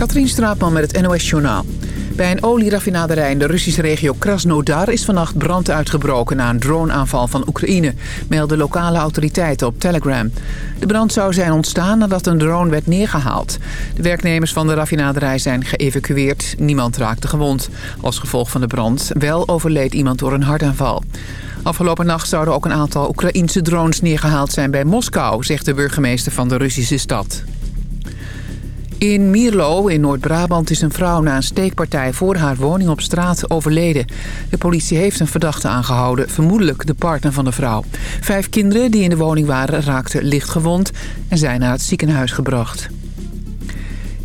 Katrien Straatman met het NOS Journaal. Bij een olieraffinaderij in de Russische regio Krasnodar is vannacht brand uitgebroken na een droneaanval van Oekraïne, melden lokale autoriteiten op Telegram. De brand zou zijn ontstaan nadat een drone werd neergehaald. De werknemers van de raffinaderij zijn geëvacueerd, niemand raakte gewond. Als gevolg van de brand wel overleed iemand door een hartaanval. Afgelopen nacht zouden ook een aantal Oekraïense drones neergehaald zijn bij Moskou, zegt de burgemeester van de Russische stad. In Mierlo in Noord-Brabant is een vrouw na een steekpartij voor haar woning op straat overleden. De politie heeft een verdachte aangehouden, vermoedelijk de partner van de vrouw. Vijf kinderen die in de woning waren raakten lichtgewond en zijn naar het ziekenhuis gebracht.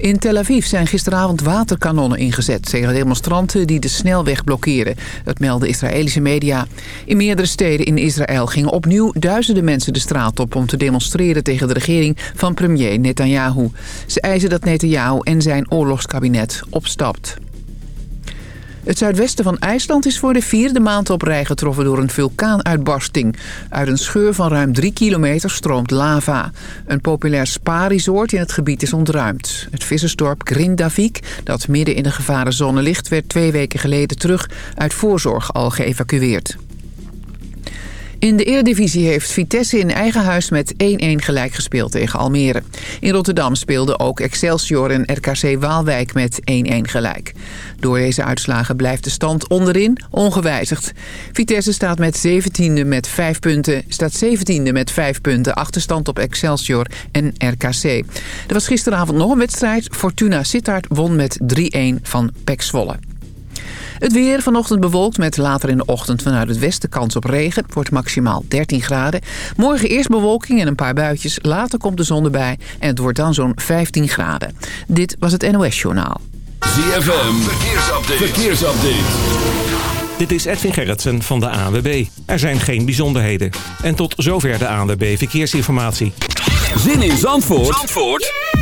In Tel Aviv zijn gisteravond waterkanonnen ingezet... tegen demonstranten die de snelweg blokkeren. Dat melden Israëlische media. In meerdere steden in Israël gingen opnieuw duizenden mensen de straat op... om te demonstreren tegen de regering van premier Netanyahu. Ze eisen dat Netanyahu en zijn oorlogskabinet opstapt. Het zuidwesten van IJsland is voor de vierde maand op rij getroffen door een vulkaanuitbarsting. Uit een scheur van ruim drie kilometer stroomt lava. Een populair spa-resort in het gebied is ontruimd. Het vissersdorp Grindavik, dat midden in de gevarenzone ligt, werd twee weken geleden terug uit voorzorg al geëvacueerd. In de Eredivisie heeft Vitesse in eigen huis met 1-1 gelijk gespeeld tegen Almere. In Rotterdam speelden ook Excelsior en RKC Waalwijk met 1-1 gelijk. Door deze uitslagen blijft de stand onderin ongewijzigd. Vitesse staat met 17e met 5 punten, staat 17e met 5 punten achterstand op Excelsior en RKC. Er was gisteravond nog een wedstrijd. Fortuna Sittard won met 3-1 van Pek Zwolle. Het weer vanochtend bewolkt met later in de ochtend vanuit het westen kans op regen. Het wordt maximaal 13 graden. Morgen eerst bewolking en een paar buitjes. Later komt de zon erbij en het wordt dan zo'n 15 graden. Dit was het NOS Journaal. ZFM, verkeersupdate. verkeersupdate. Dit is Edwin Gerritsen van de ANWB. Er zijn geen bijzonderheden. En tot zover de ANWB Verkeersinformatie. Zin in Zandvoort? Zandvoort?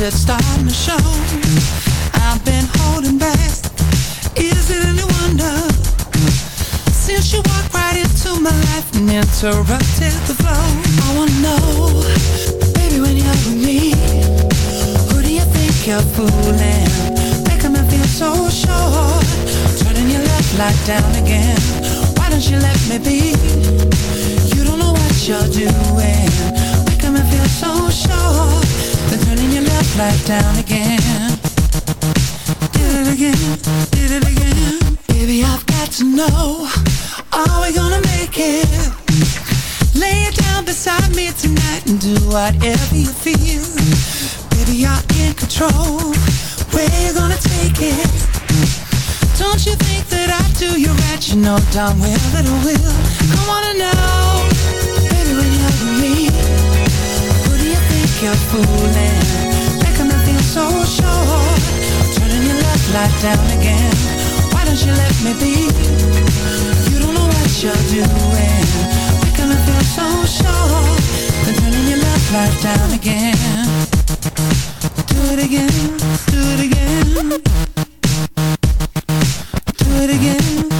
lights, it's starting to show. I've been holding back. Is it any wonder? Since you walked right into my life and interrupted somewhere that I will. I wanna know, baby, when you're with me, who do you think you're fooling? Making me feel so sure, turning your love light down again. Why don't you let me be? You don't know what you're doing, making me feel so sure, then turning your love light down again. Do it again, do it again. Do it again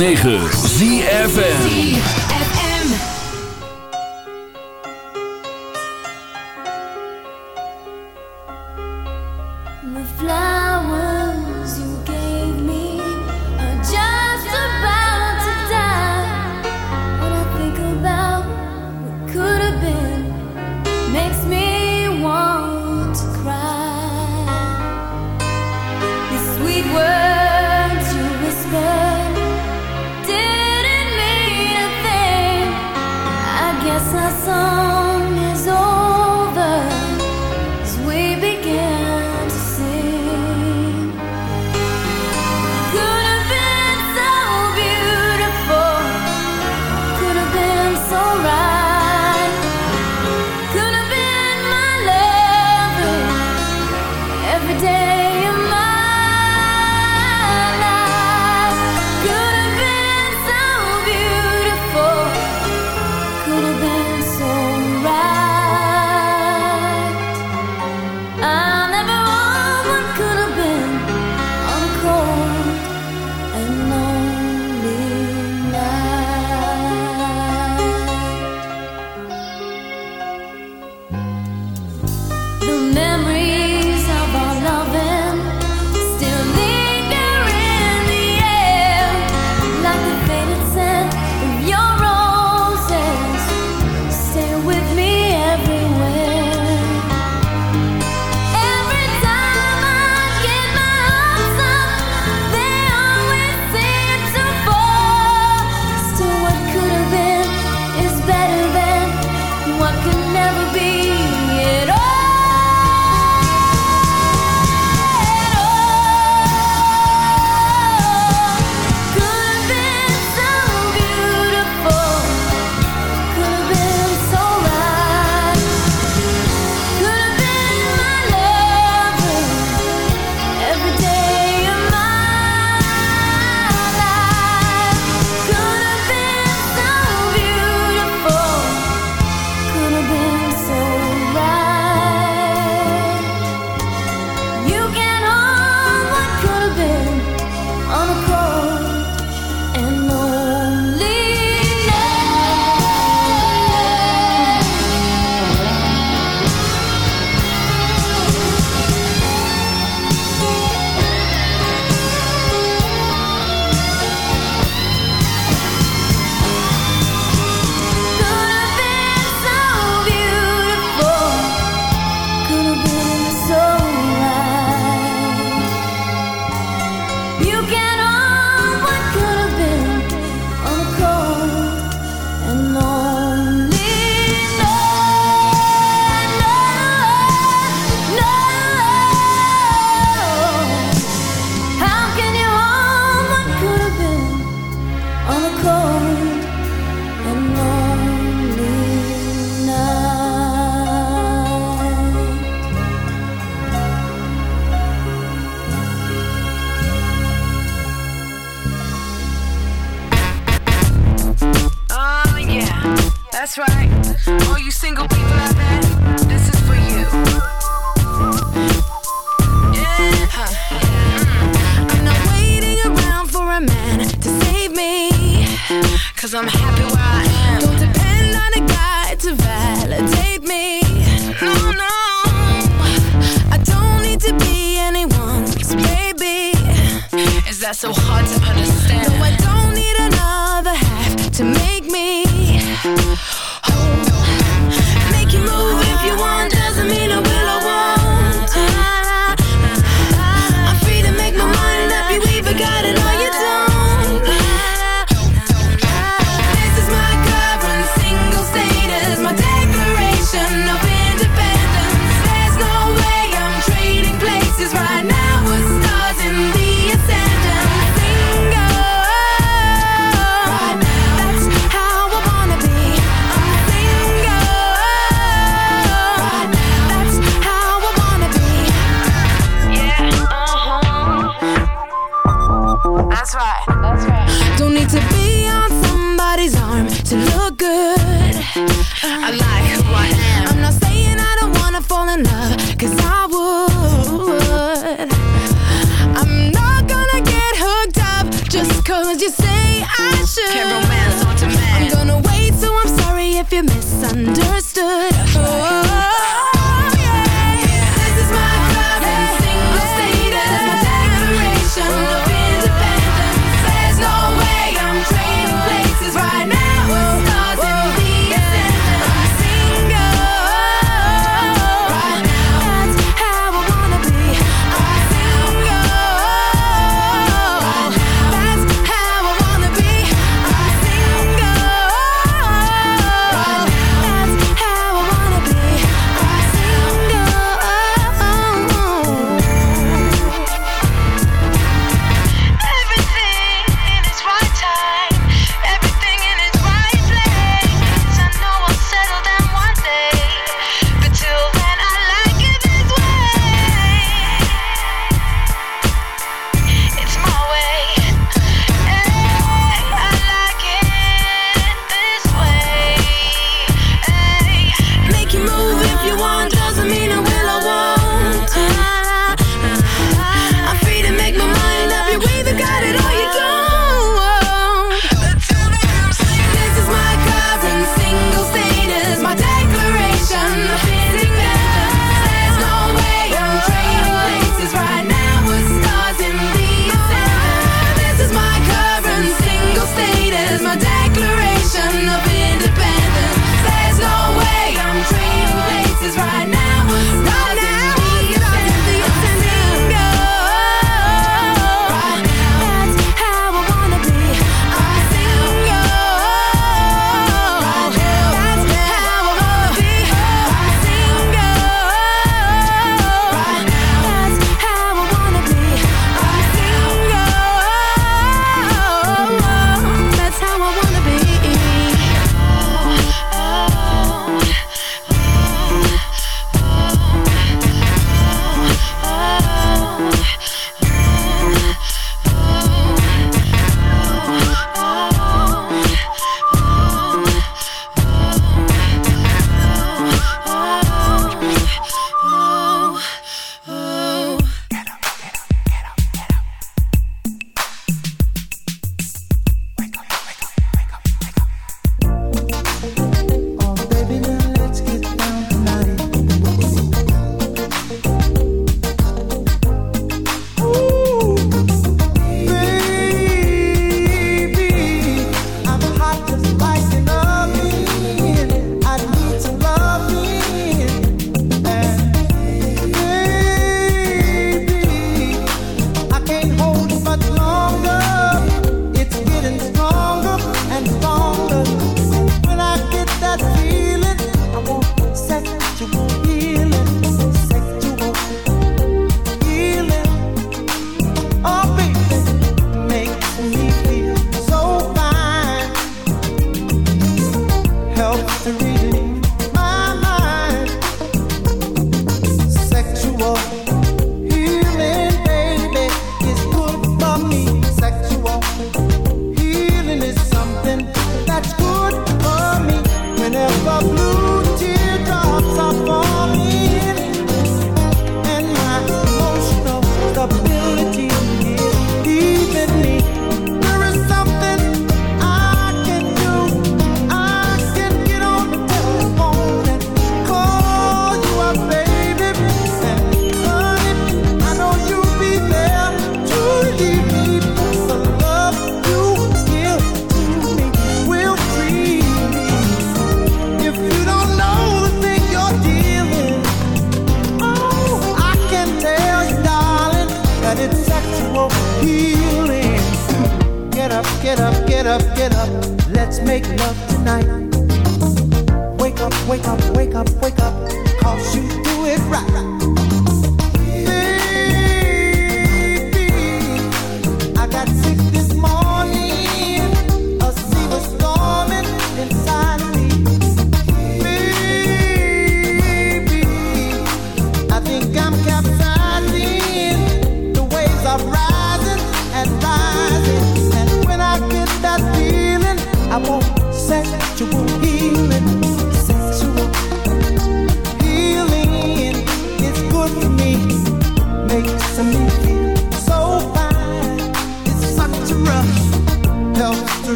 9.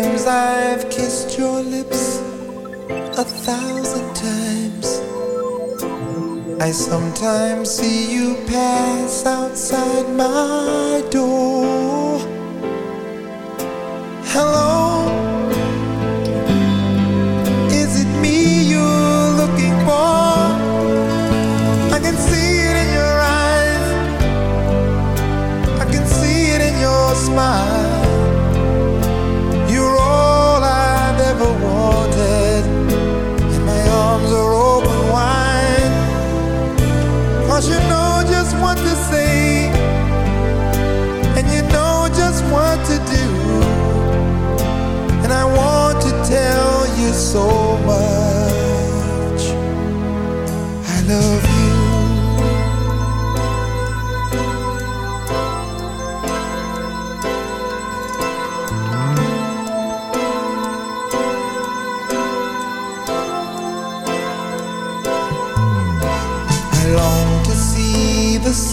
I've kissed your lips a thousand times. I sometimes see you pass outside my door. Hello.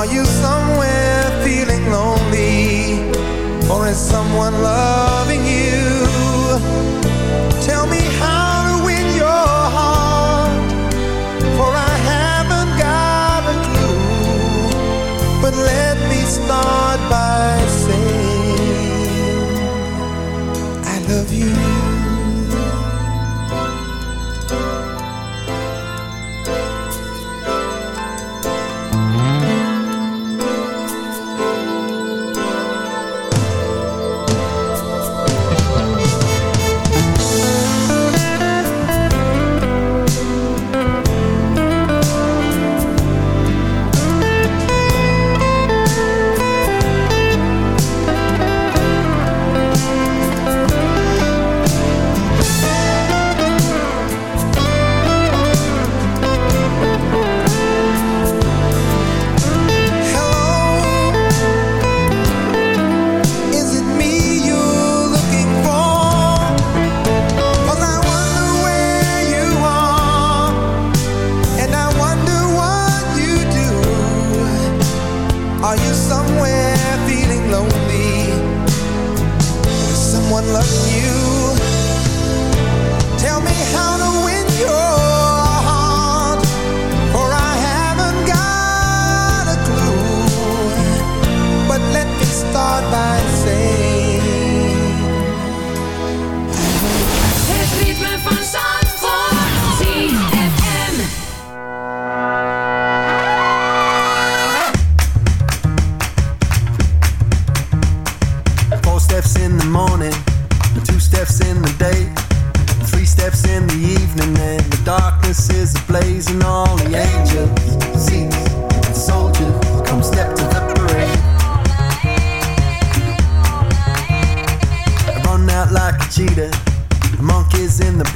Are you somewhere feeling lonely? Or is someone loving